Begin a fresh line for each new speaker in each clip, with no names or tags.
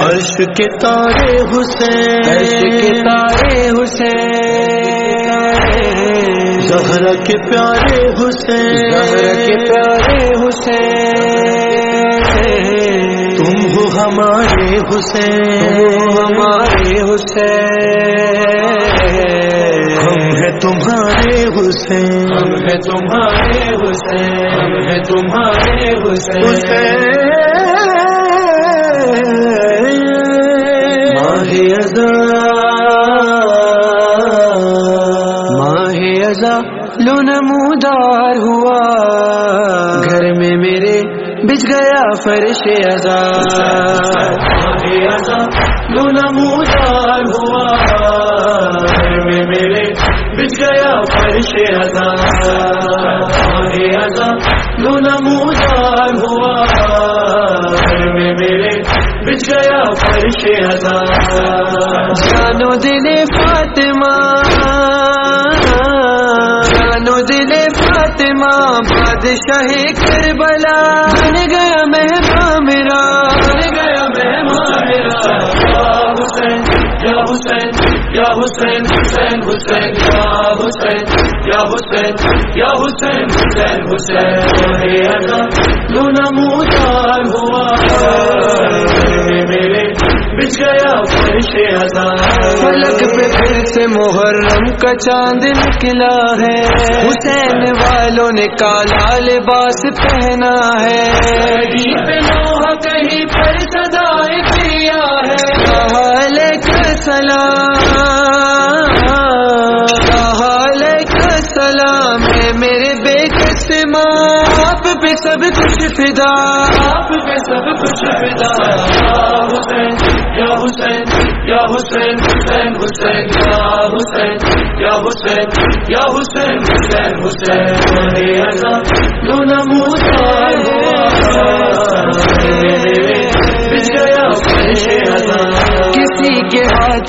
عرش کے تارے حسین
کے تارے حسین۔
زہرا کے پیارے حسین۔
کے پیارے حسین۔
تم ہو ہمارے حسین۔
ہمارے حسین۔
ہم ہیں تمہارے حسین۔
ہم ہیں تمہارے حسین۔ ہم ہیں تمہارے حسین۔
ماہ ازا
ماہ ازا لو نمودار ہوا۔ گھر میں میرے بچ گیا فرش ازا
ماہ ازا لو نمودار ازا ماہ ازا لو نمودار ہوا میں میرے بچ گیا فرش ازا
جانو دل فاطمہ، جانو دل فاطمہ، بادشاہ کربلا، بن گیا مہمان
یا حسین حسین حسین یا حسین یا حسین یا حسین حسین حسین لو نمودار ہوا۔ میرے بچ گیا فرش
فلک پہ پھر سے محرم کا چاند نکلا ہے۔ حسین والوں نے کالا لباس پہنا ہے۔
نوح کہیں پر
میں میرے بے ماں آپ پہ سب کچھ فدا۔
آپ پہ سب کچھ فدا۔ حسین، یا حسین یا حسین حسین حسین، یا حسین یا حسین یا حسین حسین حسین۔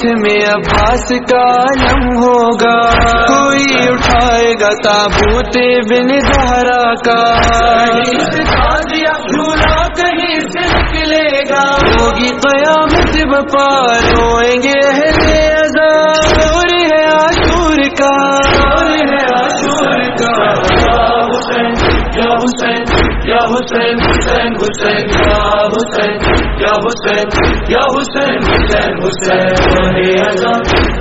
ہاتھ میں عباس کا علم ہوگا۔ کوئی اٹھائے گا تابوت بن زہرا کا۔
جھولا کہیں سے نکلے گا۔
ہوگی قیامت بپا روئیں گے اہل ازا اور
حسین یا حسین حسین حسین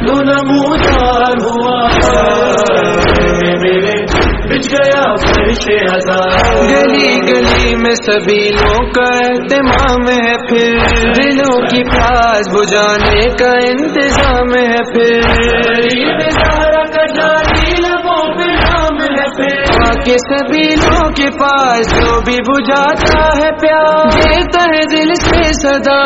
لو نمودار ہوا۔ میرے بچ گیا فرش ہزار۔
گلی گلی میں سبھی لوگ کا اہتمام ہے پھر۔ دلوں کی پیاس بجانے کا انتظام ہے پھر۔ کے سبھی لوگوں کے پاس جو بھی بجھاتا ہے پیار؟ دیتا ہے دل سے صدا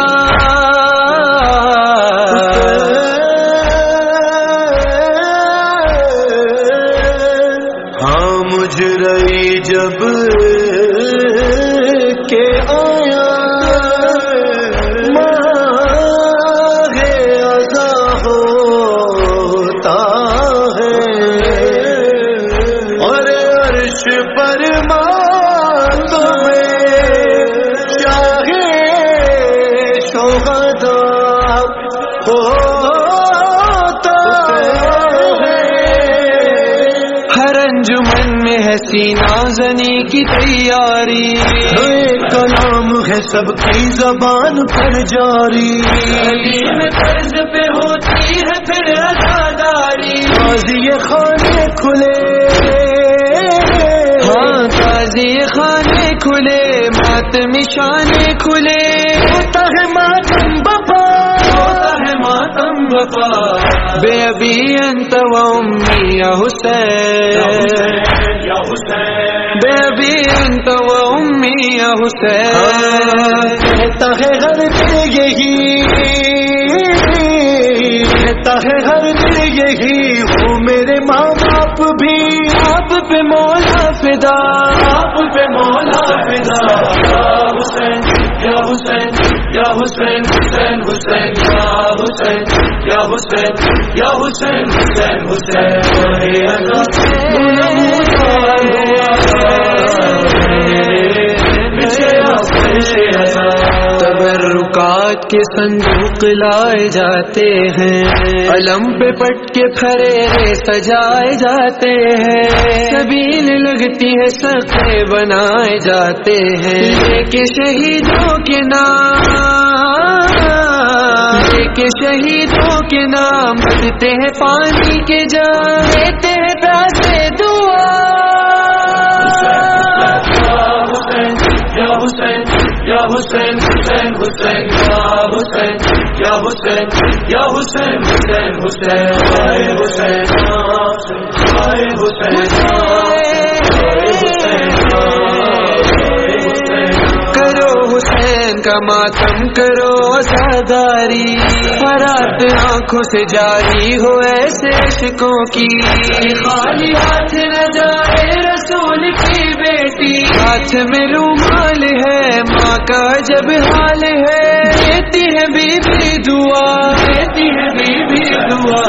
انجمن میں ہے سینا زنی کی تیاری۔
کلام ہے سب کی زبان پر جاری۔ طرز پہ ہوتی ہے پھر ازاداری۔ قاضی خانے کھلے۔
ہاں تازی خانے کھلے۔ ماتم شانے کھلے۔
ہوتا ہے ماتم بپا ہوتا ہے ماتم بپا
بے ابھی انت و امی حسین۔ ابھی انت و امی حسین.
کہتا ہے ہر دل یہی. کہتا ہے ہر دل یہی. وہ میرے ماں باپ بھی.
آپ پہ مولا فدا.
آپ پہ مولا فدا. یا حسین یا حسین یا حسین حسین حسین. یا حسین یا حسین یا حسین حسین حسین. تبرکات
کے صندوق لائے جاتے ہیں علم پہ پٹ کے پھرے سجائے جاتے ہیں۔ سبین لگتی ہے سکے بنائے جاتے ہیں۔ کے شہیدوں کے نام کے شہیدوں کے نام ہیں پانی کے
جاتے حسین حسین حسین یا حسین یا حسین یا حسین حسین حسین حسین حسین
کا ماتم کرو ساداری فرات آنکھوں سے جاری ہو ایسے عشقوں کی۔ خالی ہاتھ نہ جائے رسول کی بیٹی۔ ہاتھ میں رومال ہے، ماں کا جب حال ہے۔ دیتی ہے بی بی دعا، دیتی ہے بی بی دعا۔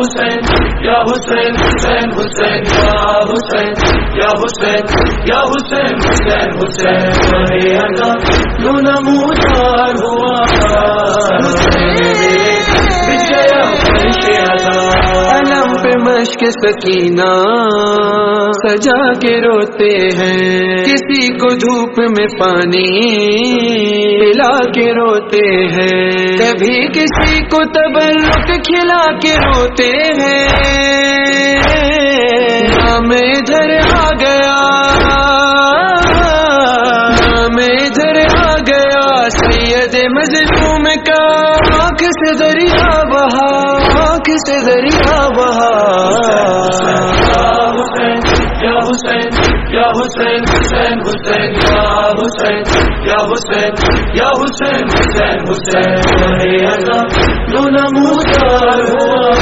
حسین، یا حسین حسین حسین، یا حسین یا حسین یا حسین حسین حسین کیوں نمودار ہوا۔
حسین مشق سکینہ سجا کے روتے ہیں؟ کسی کو دھوپ میں پانی پلا کے روتے ہیں۔ کبھی کسی کو تبرک کھلا کے روتے ہیں۔ نام ادھر آ گیا، نام ادھر آ گیا، سید مظلوم کا آنکھ سے دریا بہا، آنکھ سے دریا بہا۔
حسین حسین حسین یا حسین یا حسین یا حسین حسین حسین کیوں نمودار ہوا۔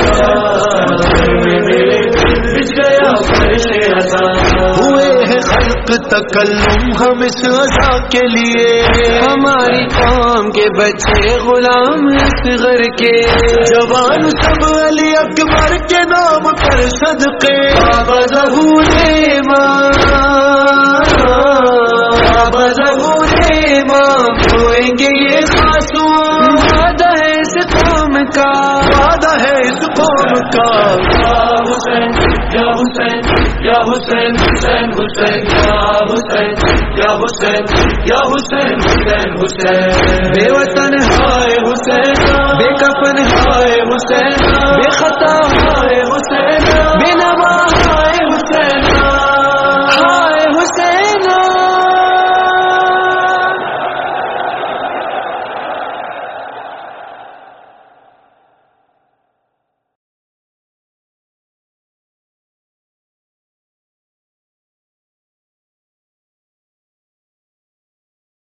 ہوئے ہیں خلق تکلم ہم اس عزا کے لیے۔ ہماری قوم کے بچے غلام اصغر کے۔ جوان سب علی اکبر کے نام پر صدقے۔ بابا ظہور ماں کا وعدہ ہے اس قوم کا۔
حسین یا حسین یا حسین حسین حسین یا حسین یا حسین یا حسین حسین حسین۔
بے وطن
ہائے حسین۔
بے کفن
ہائے حسین۔